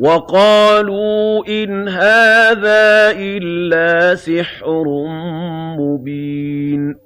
وَقَالُوا إِنْ هَٰذَا إِلَّا سِحْرٌ مُّبِينٌ.